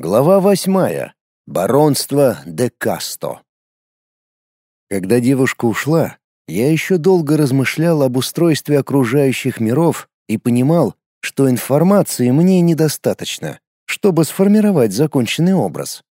Глава восьмая. Баронство де Касто. Когда девушка ушла, я еще долго размышлял об устройстве окружающих миров и понимал, что информации мне недостаточно, чтобы сформировать законченный образ.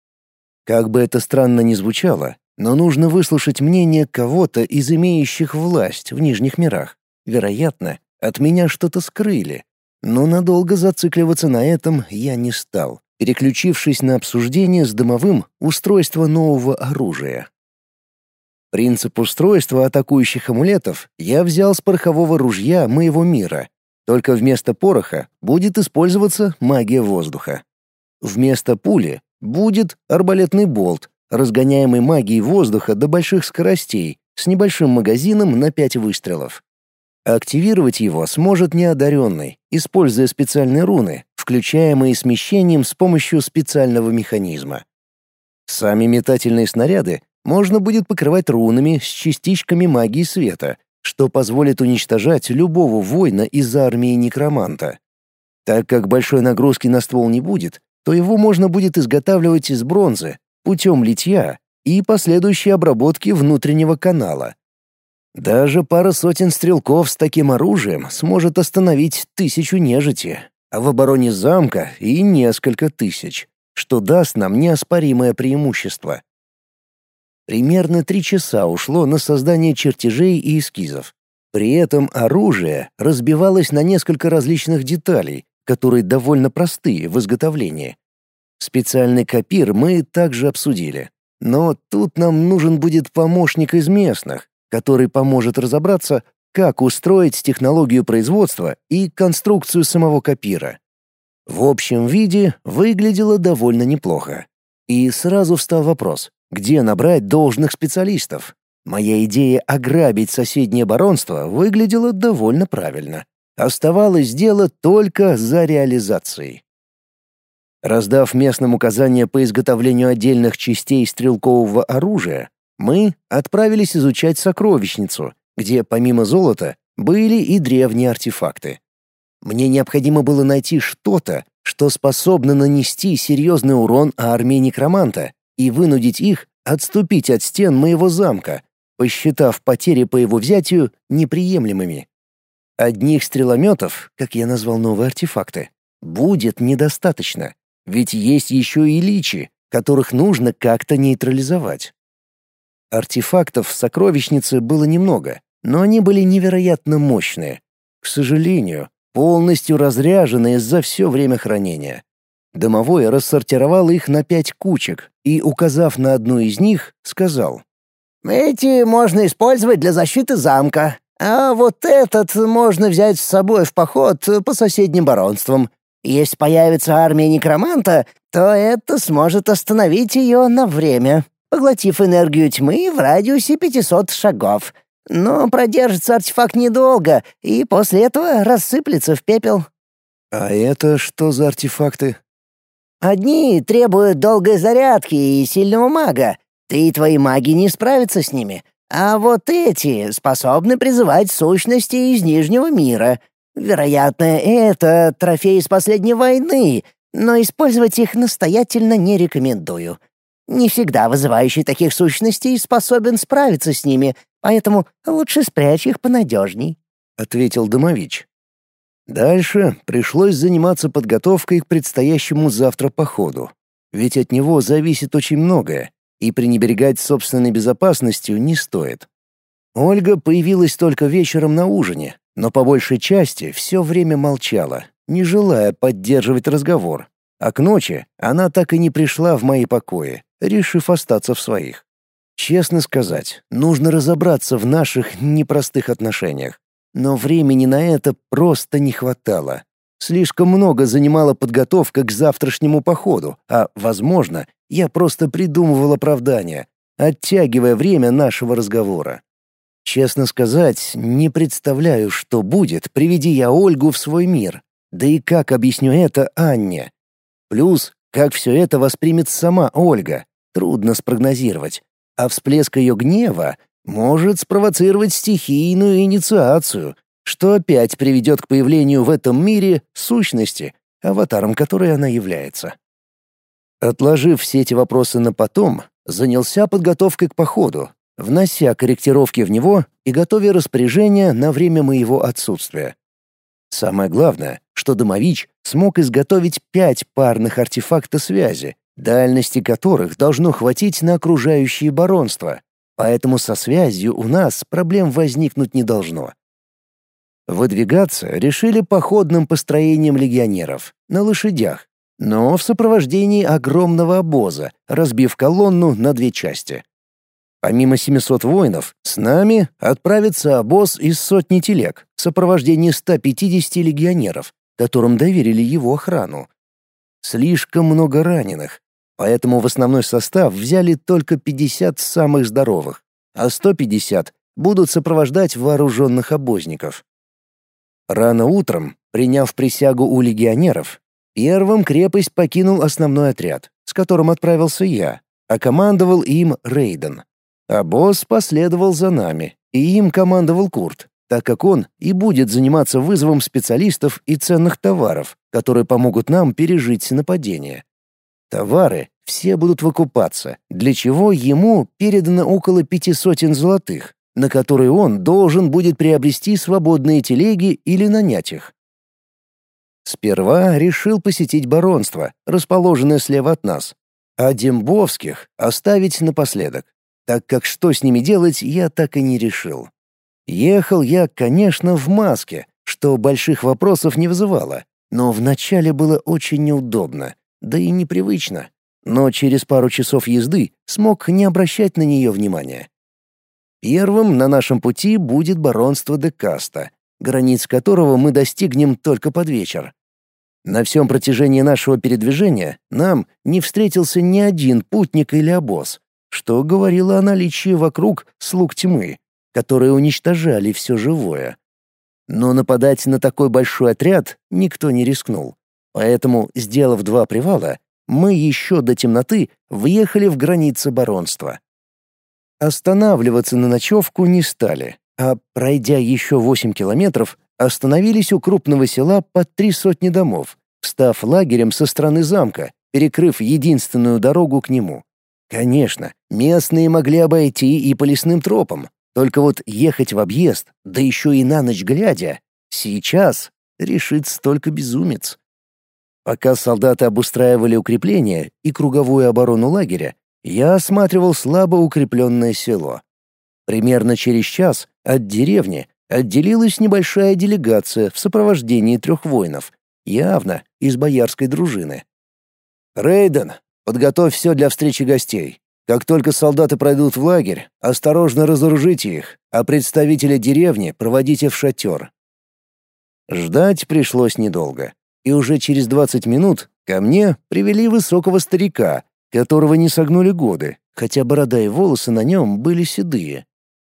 Как бы это странно ни звучало, но нужно выслушать мнение кого-то из имеющих власть в Нижних мирах. Вероятно, от меня что-то скрыли, но надолго зацикливаться на этом я не стал переключившись на обсуждение с дымовым устройства нового оружия. Принцип устройства атакующих амулетов я взял с порохового ружья моего мира, только вместо пороха будет использоваться магия воздуха. Вместо пули будет арбалетный болт, разгоняемый магией воздуха до больших скоростей, с небольшим магазином на 5 выстрелов. Активировать его сможет неодаренный, используя специальные руны, включаемые смещением с помощью специального механизма. Сами метательные снаряды можно будет покрывать рунами с частичками магии света, что позволит уничтожать любого воина из армии некроманта. Так как большой нагрузки на ствол не будет, то его можно будет изготавливать из бронзы путем литья и последующей обработки внутреннего канала, даже пара сотен стрелков с таким оружием сможет остановить тысячу нежити, в обороне замка и несколько тысяч, что даст нам неоспоримое преимущество. Примерно три часа ушло на создание чертежей и эскизов. При этом оружие разбивалось на несколько различных деталей, которые довольно простые в изготовлении. Специальный копир мы также обсудили. Но тут нам нужен будет помощник из местных, который поможет разобраться, как устроить технологию производства и конструкцию самого копира. В общем виде выглядело довольно неплохо. И сразу встал вопрос, где набрать должных специалистов? Моя идея ограбить соседнее баронство выглядела довольно правильно. Оставалось дело только за реализацией. Раздав местным указания по изготовлению отдельных частей стрелкового оружия, мы отправились изучать сокровищницу, где помимо золота были и древние артефакты. Мне необходимо было найти что-то, что способно нанести серьезный урон армии некроманта и вынудить их отступить от стен моего замка, посчитав потери по его взятию неприемлемыми. Одних стрелометов, как я назвал новые артефакты, будет недостаточно, ведь есть еще и личи, которых нужно как-то нейтрализовать. Артефактов в сокровищнице было немного, но они были невероятно мощные. К сожалению, полностью разряженные за все время хранения. Домовой рассортировал их на пять кучек и, указав на одну из них, сказал. «Эти можно использовать для защиты замка, а вот этот можно взять с собой в поход по соседним баронствам. Если появится армия некроманта, то это сможет остановить ее на время» поглотив энергию тьмы в радиусе 500 шагов. Но продержится артефакт недолго, и после этого рассыплется в пепел. А это что за артефакты? Одни требуют долгой зарядки и сильного мага. Ты и твои маги не справятся с ними. А вот эти способны призывать сущности из Нижнего мира. Вероятно, это трофеи с последней войны, но использовать их настоятельно не рекомендую. Не всегда вызывающий таких сущностей способен справиться с ними, поэтому лучше спрячь их понадежней», — ответил Домович. Дальше пришлось заниматься подготовкой к предстоящему завтра походу. Ведь от него зависит очень многое, и пренебрегать собственной безопасностью не стоит. Ольга появилась только вечером на ужине, но по большей части все время молчала, не желая поддерживать разговор. А к ночи она так и не пришла в мои покои, решив остаться в своих. Честно сказать, нужно разобраться в наших непростых отношениях. Но времени на это просто не хватало. Слишком много занимала подготовка к завтрашнему походу, а, возможно, я просто придумывал оправдания, оттягивая время нашего разговора. Честно сказать, не представляю, что будет, приведи я Ольгу в свой мир. Да и как объясню это Анне? Плюс как все это воспримет сама Ольга, трудно спрогнозировать. А всплеск ее гнева может спровоцировать стихийную инициацию, что опять приведет к появлению в этом мире сущности, аватаром которой она является. Отложив все эти вопросы на потом, занялся подготовкой к походу, внося корректировки в него и готовя распоряжение на время моего отсутствия. Самое главное, что Домович смог изготовить пять парных артефакта связи, дальности которых должно хватить на окружающие баронства, поэтому со связью у нас проблем возникнуть не должно. Выдвигаться решили походным построением легионеров, на лошадях, но в сопровождении огромного обоза, разбив колонну на две части. Помимо 700 воинов, с нами отправится обоз из сотни телег в сопровождении 150 легионеров, которым доверили его охрану. Слишком много раненых, поэтому в основной состав взяли только 50 самых здоровых, а 150 будут сопровождать вооруженных обозников. Рано утром, приняв присягу у легионеров, первым крепость покинул основной отряд, с которым отправился я, а командовал им Рейден. А босс последовал за нами, и им командовал Курт, так как он и будет заниматься вызовом специалистов и ценных товаров, которые помогут нам пережить нападение. Товары все будут выкупаться, для чего ему передано около пяти сотен золотых, на которые он должен будет приобрести свободные телеги или нанять их. Сперва решил посетить баронство, расположенное слева от нас, а Дембовских оставить напоследок так как что с ними делать, я так и не решил. Ехал я, конечно, в маске, что больших вопросов не вызывало, но вначале было очень неудобно, да и непривычно. Но через пару часов езды смог не обращать на нее внимания. Первым на нашем пути будет баронство де Каста, границ которого мы достигнем только под вечер. На всем протяжении нашего передвижения нам не встретился ни один путник или обоз, что говорило о наличии вокруг слуг тьмы, которые уничтожали все живое. Но нападать на такой большой отряд никто не рискнул. Поэтому, сделав два привала, мы еще до темноты въехали в границы баронства. Останавливаться на ночевку не стали, а, пройдя еще восемь километров, остановились у крупного села под три сотни домов, встав лагерем со стороны замка, перекрыв единственную дорогу к нему. Конечно, местные могли обойти и по лесным тропам, только вот ехать в объезд, да еще и на ночь глядя, сейчас решит столько безумец. Пока солдаты обустраивали укрепления и круговую оборону лагеря, я осматривал слабо укрепленное село. Примерно через час от деревни отделилась небольшая делегация в сопровождении трех воинов, явно из боярской дружины. «Рейден, Подготовь все для встречи гостей. Как только солдаты пройдут в лагерь, осторожно разоружите их, а представителя деревни проводите в шатер. Ждать пришлось недолго, и уже через 20 минут ко мне привели высокого старика, которого не согнули годы, хотя борода и волосы на нем были седые.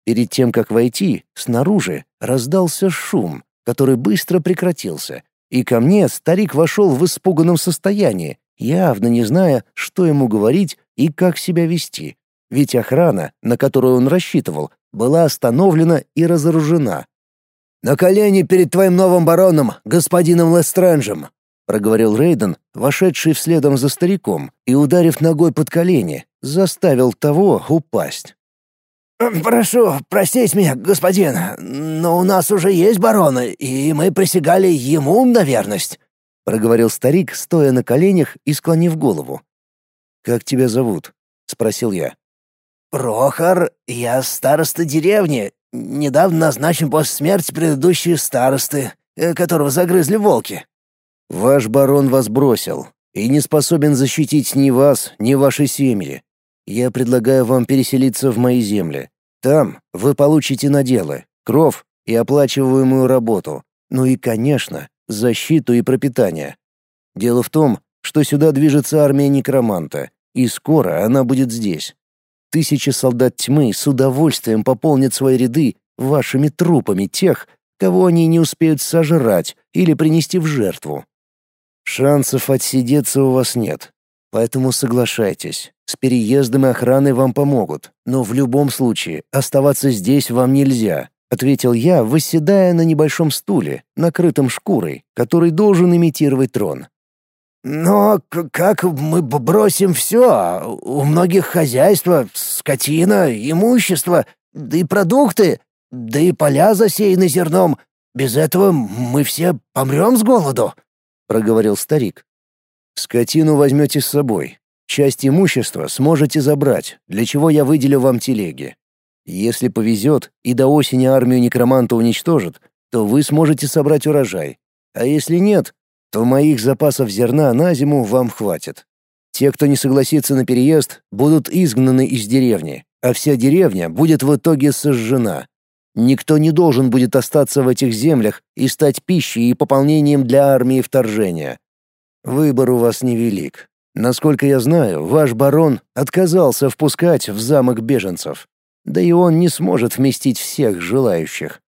Перед тем, как войти, снаружи раздался шум, который быстро прекратился, и ко мне старик вошел в испуганном состоянии, явно не зная, что ему говорить и как себя вести. Ведь охрана, на которую он рассчитывал, была остановлена и разоружена. «На колени перед твоим новым бароном, господином Лестренджем!» — проговорил Рейден, вошедший вследом за стариком, и, ударив ногой под колени, заставил того упасть. «Прошу простить меня, господин, но у нас уже есть бароны, и мы присягали ему на верность. — проговорил старик, стоя на коленях и склонив голову. «Как тебя зовут?» — спросил я. «Прохор, я староста деревни, недавно назначен после смерти предыдущей старосты, э, которого загрызли волки». «Ваш барон вас бросил и не способен защитить ни вас, ни ваши семьи. Я предлагаю вам переселиться в мои земли. Там вы получите наделы, кров и оплачиваемую работу. Ну и, конечно, защиту и пропитание. Дело в том, что сюда движется армия некроманта, и скоро она будет здесь. Тысячи солдат тьмы с удовольствием пополнят свои ряды вашими трупами тех, кого они не успеют сожрать или принести в жертву. Шансов отсидеться у вас нет, поэтому соглашайтесь. С переездом и охраной вам помогут, но в любом случае оставаться здесь вам нельзя, ответил я, восседая на небольшом стуле, накрытом шкурой, который должен имитировать трон. «Но как мы бросим все? У многих хозяйства, скотина, имущество, да и продукты, да и поля засеяны зерном. Без этого мы все помрем с голоду», — проговорил старик. «Скотину возьмете с собой. Часть имущества сможете забрать, для чего я выделю вам телеги. Если повезет и до осени армию некроманта уничтожат, то вы сможете собрать урожай. А если нет, то моих запасов зерна на зиму вам хватит. Те, кто не согласится на переезд, будут изгнаны из деревни, а вся деревня будет в итоге сожжена. Никто не должен будет остаться в этих землях и стать пищей и пополнением для армии вторжения. Выбор у вас невелик. Насколько я знаю, ваш барон отказался впускать в замок беженцев. Да и он не сможет вместить всех желающих.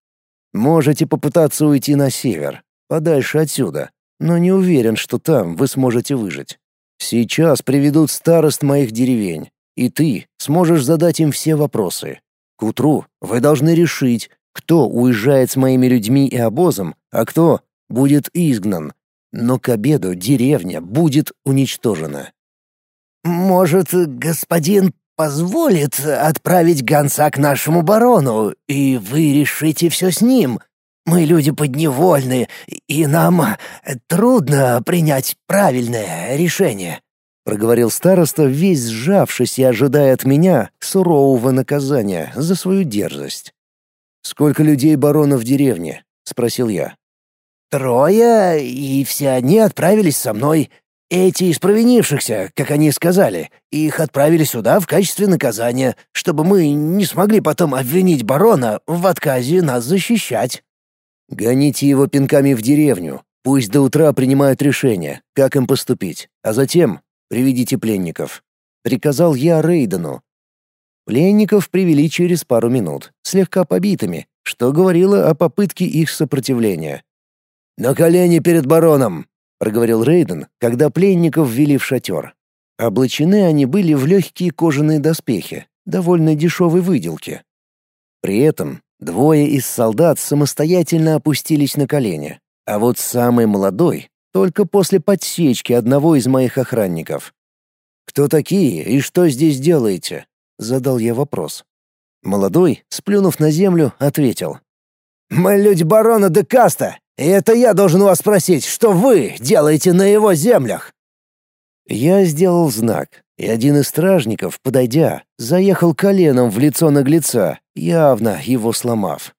Можете попытаться уйти на север, подальше отсюда, но не уверен, что там вы сможете выжить. Сейчас приведут старост моих деревень, и ты сможешь задать им все вопросы. К утру вы должны решить, кто уезжает с моими людьми и обозом, а кто будет изгнан. Но к обеду деревня будет уничтожена. «Может, господин позволит отправить гонца к нашему барону, и вы решите все с ним. Мы люди подневольные, и нам э, трудно принять правильное решение», — проговорил староста, весь сжавшись и ожидая от меня сурового наказания за свою дерзость. «Сколько людей барона в деревне?» — спросил я. «Трое, и все они отправились со мной. Эти из провинившихся, как они сказали, их отправили сюда в качестве наказания, чтобы мы не смогли потом обвинить барона в отказе нас защищать». Гоните его пинками в деревню. Пусть до утра принимают решение, как им поступить, а затем приведите пленников. Приказал я Рейдену. Пленников привели через пару минут, слегка побитыми, что говорило о попытке их сопротивления. «На колени перед бароном!» — проговорил Рейден, когда пленников ввели в шатер. Облачены они были в легкие кожаные доспехи, довольно дешевой выделки. При этом Двое из солдат самостоятельно опустились на колени, а вот самый молодой — только после подсечки одного из моих охранников. «Кто такие и что здесь делаете?» — задал я вопрос. Молодой, сплюнув на землю, ответил. «Мы люди барона де Каста, и это я должен вас спросить, что вы делаете на его землях?» Я сделал знак, и один из стражников, подойдя, заехал коленом в лицо наглеца, явно его сломав.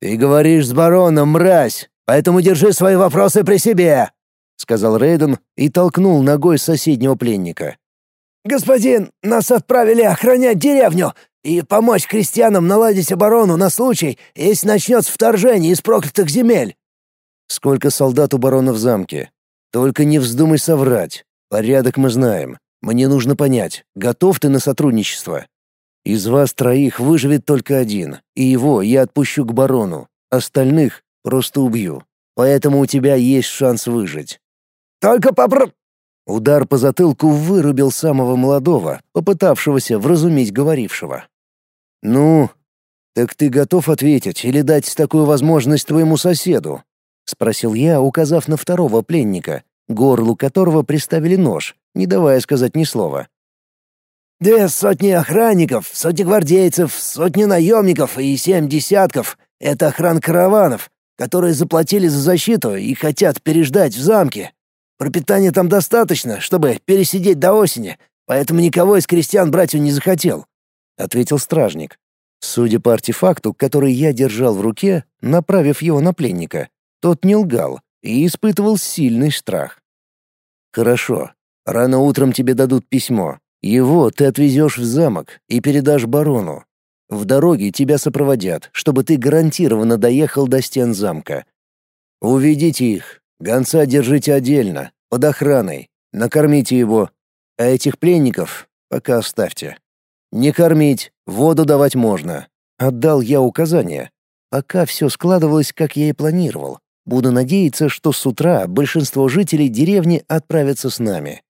«Ты говоришь с бароном, мразь, поэтому держи свои вопросы при себе!» — сказал Рейден и толкнул ногой соседнего пленника. «Господин, нас отправили охранять деревню и помочь крестьянам наладить оборону на случай, если начнется вторжение из проклятых земель». «Сколько солдат у барона в замке? Только не вздумай соврать. Порядок мы знаем. Мне нужно понять, готов ты на сотрудничество? Из вас троих выживет только один, и его я отпущу к барону. Остальных просто убью. Поэтому у тебя есть шанс выжить. Только попр... Удар по затылку вырубил самого молодого, попытавшегося вразумить говорившего. «Ну, так ты готов ответить или дать такую возможность твоему соседу?» — спросил я, указав на второго пленника, горлу которого приставили нож, не давая сказать ни слова. «Две сотни охранников, сотни гвардейцев, сотни наемников и семь десятков — это охрана караванов, которые заплатили за защиту и хотят переждать в замке. Пропитания там достаточно, чтобы пересидеть до осени, поэтому никого из крестьян брать он не захотел», — ответил стражник. Судя по артефакту, который я держал в руке, направив его на пленника, тот не лгал и испытывал сильный страх. «Хорошо, Рано утром тебе дадут письмо. Его ты отвезешь в замок и передашь барону. В дороге тебя сопроводят, чтобы ты гарантированно доехал до стен замка. Уведите их. Гонца держите отдельно, под охраной. Накормите его. А этих пленников пока оставьте. Не кормить, воду давать можно. Отдал я указания. Пока все складывалось, как я и планировал. Буду надеяться, что с утра большинство жителей деревни отправятся с нами.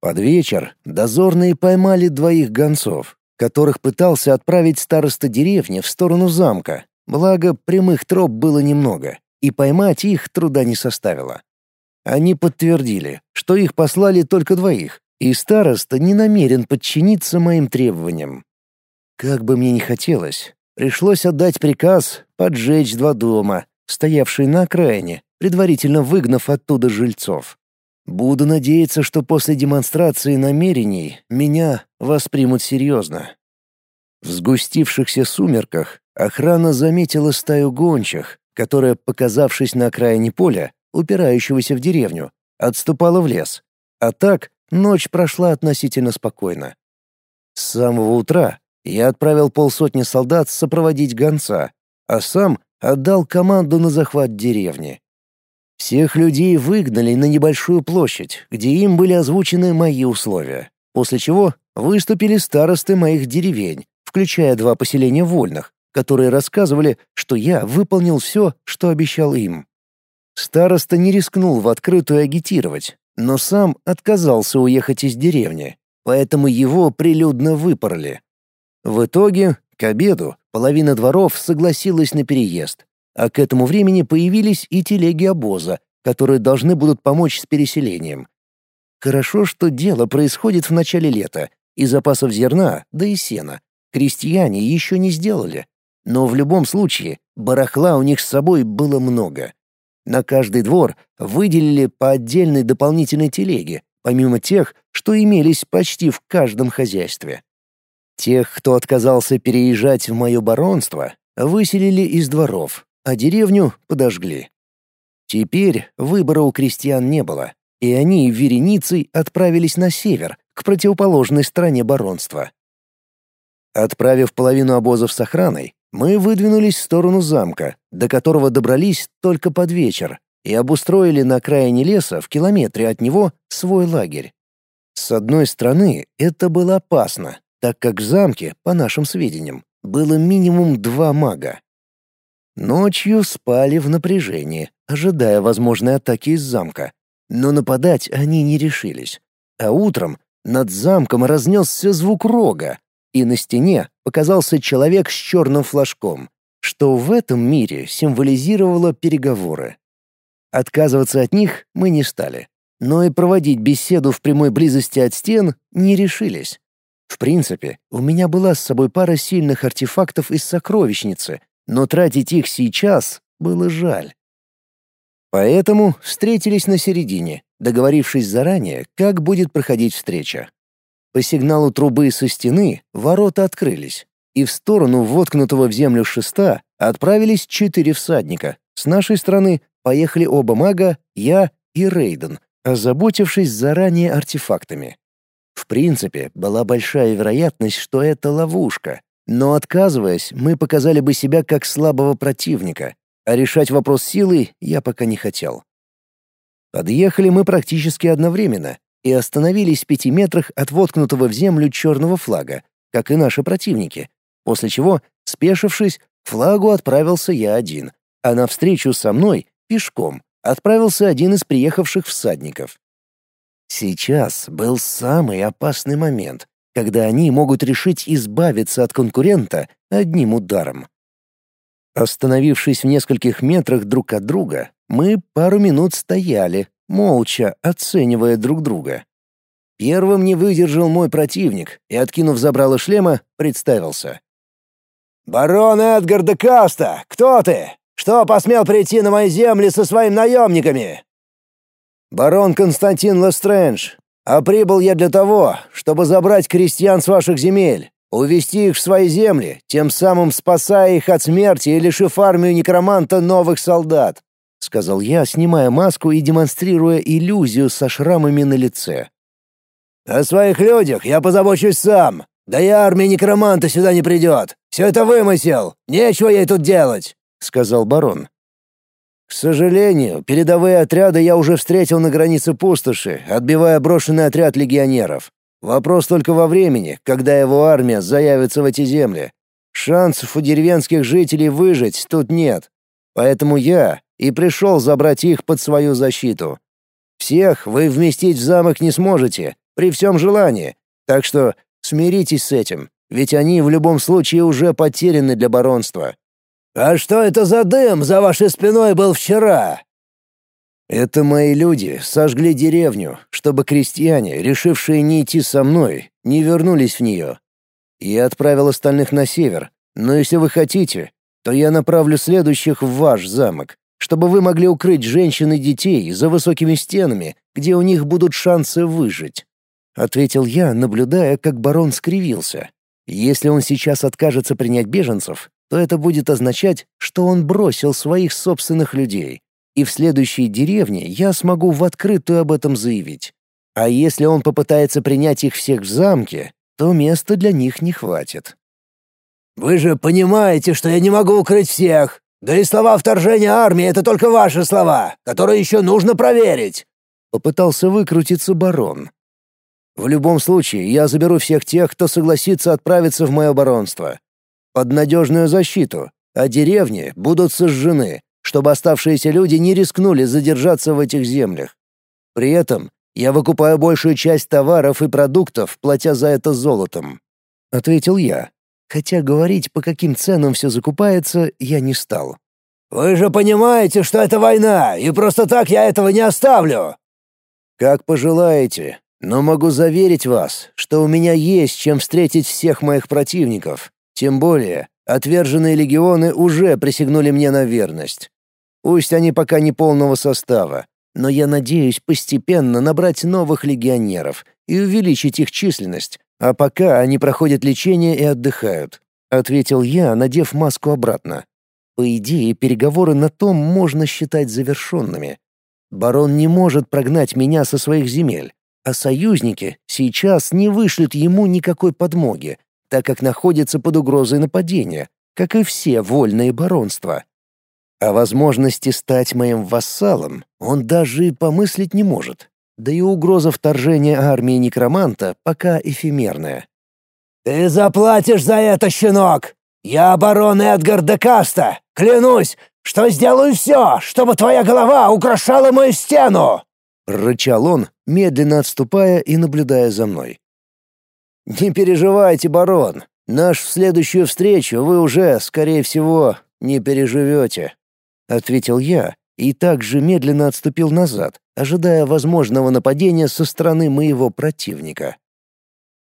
Под вечер дозорные поймали двоих гонцов, которых пытался отправить староста деревни в сторону замка, благо прямых троп было немного, и поймать их труда не составило. Они подтвердили, что их послали только двоих, и староста не намерен подчиниться моим требованиям. Как бы мне ни хотелось, пришлось отдать приказ поджечь два дома, стоявшие на окраине, предварительно выгнав оттуда жильцов. Буду надеяться, что после демонстрации намерений меня воспримут серьезно. В сгустившихся сумерках охрана заметила стаю гончих, которая, показавшись на окраине поля, упирающегося в деревню, отступала в лес. А так ночь прошла относительно спокойно. С самого утра я отправил полсотни солдат сопроводить гонца, а сам отдал команду на захват деревни. Всех людей выгнали на небольшую площадь, где им были озвучены мои условия, после чего выступили старосты моих деревень, включая два поселения вольных, которые рассказывали, что я выполнил все, что обещал им. Староста не рискнул в открытую агитировать, но сам отказался уехать из деревни, поэтому его прилюдно выпороли. В итоге, к обеду, половина дворов согласилась на переезд, а к этому времени появились и телеги обоза, которые должны будут помочь с переселением. Хорошо, что дело происходит в начале лета, и запасов зерна, да и сена, крестьяне еще не сделали. Но в любом случае, барахла у них с собой было много. На каждый двор выделили по отдельной дополнительной телеге, помимо тех, что имелись почти в каждом хозяйстве. Тех, кто отказался переезжать в мое баронство, выселили из дворов, а деревню подожгли. Теперь выбора у крестьян не было, и они вереницей отправились на север, к противоположной стороне баронства. Отправив половину обозов с охраной, мы выдвинулись в сторону замка, до которого добрались только под вечер, и обустроили на окраине леса в километре от него свой лагерь. С одной стороны, это было опасно, так как в замке, по нашим сведениям, было минимум два мага. Ночью спали в напряжении, ожидая возможной атаки из замка, но нападать они не решились. А утром над замком разнесся звук рога, и на стене показался человек с черным флажком, что в этом мире символизировало переговоры. Отказываться от них мы не стали, но и проводить беседу в прямой близости от стен не решились. В принципе, у меня была с собой пара сильных артефактов из сокровищницы, но тратить их сейчас было жаль. Поэтому встретились на середине, договорившись заранее, как будет проходить встреча. По сигналу трубы со стены ворота открылись, и в сторону воткнутого в землю шеста отправились четыре всадника. С нашей стороны поехали оба мага, я и Рейден, озаботившись заранее артефактами. В принципе, была большая вероятность, что это ловушка, но отказываясь, мы показали бы себя как слабого противника, а решать вопрос силой я пока не хотел. Подъехали мы практически одновременно, и остановились в пяти метрах от воткнутого в землю черного флага, как и наши противники, после чего, спешившись, к флагу отправился я один, а навстречу со мной, пешком, отправился один из приехавших всадников. Сейчас был самый опасный момент, когда они могут решить избавиться от конкурента одним ударом. Остановившись в нескольких метрах друг от друга, мы пару минут стояли, молча оценивая друг друга. Первым не выдержал мой противник и, откинув забрало шлема, представился. «Барон Эдгар де Каста, кто ты? Что посмел прийти на мои земли со своими наемниками?» «Барон Константин Лестрэндж, а прибыл я для того, чтобы забрать крестьян с ваших земель, увести их в свои земли, тем самым спасая их от смерти и лишив армию некроманта новых солдат. — сказал я, снимая маску и демонстрируя иллюзию со шрамами на лице. «О своих людях я позабочусь сам. Да и армия некроманта сюда не придет. Все это вымысел. Нечего ей тут делать», — сказал барон. «К сожалению, передовые отряды я уже встретил на границе пустоши, отбивая брошенный отряд легионеров. Вопрос только во времени, когда его армия заявится в эти земли. Шансов у деревенских жителей выжить тут нет. Поэтому я и пришел забрать их под свою защиту. Всех вы вместить в замок не сможете, при всем желании, так что смиритесь с этим, ведь они в любом случае уже потеряны для баронства. «А что это за дым за вашей спиной был вчера?» Это мои люди сожгли деревню, чтобы крестьяне, решившие не идти со мной, не вернулись в нее. Я отправил остальных на север, но если вы хотите, то я направлю следующих в ваш замок, чтобы вы могли укрыть женщин и детей за высокими стенами, где у них будут шансы выжить», — ответил я, наблюдая, как барон скривился. «Если он сейчас откажется принять беженцев, то это будет означать, что он бросил своих собственных людей, и в следующей деревне я смогу в открытую об этом заявить. А если он попытается принять их всех в замке, то места для них не хватит. «Вы же понимаете, что я не могу укрыть всех. Да и слова вторжения армии — это только ваши слова, которые еще нужно проверить!» Попытался выкрутиться барон. «В любом случае, я заберу всех тех, кто согласится отправиться в мое баронство. Под надежную защиту, а деревни будут сожжены, чтобы оставшиеся люди не рискнули задержаться в этих землях. При этом я выкупаю большую часть товаров и продуктов, платя за это золотом», — ответил я. Хотя говорить, по каким ценам все закупается, я не стал. «Вы же понимаете, что это война, и просто так я этого не оставлю!» «Как пожелаете, но могу заверить вас, что у меня есть чем встретить всех моих противников. Тем более, отверженные легионы уже присягнули мне на верность. Пусть они пока не полного состава, но я надеюсь постепенно набрать новых легионеров и увеличить их численность, а пока они проходят лечение и отдыхают», — ответил я, надев маску обратно. По идее, переговоры на том можно считать завершенными. Барон не может прогнать меня со своих земель, а союзники сейчас не вышлют ему никакой подмоги, так как находятся под угрозой нападения, как и все вольные баронства. О возможности стать моим вассалом он даже и помыслить не может. Да и угроза вторжения армии некроманта пока эфемерная. «Ты заплатишь за это, щенок! Я барон Эдгар де Каста! Клянусь, что сделаю все, чтобы твоя голова украшала мою стену!» Рычал он, медленно отступая и наблюдая за мной. «Не переживайте, барон. Наш в следующую встречу вы уже, скорее всего, не переживете», — ответил я и также медленно отступил назад, ожидая возможного нападения со стороны моего противника.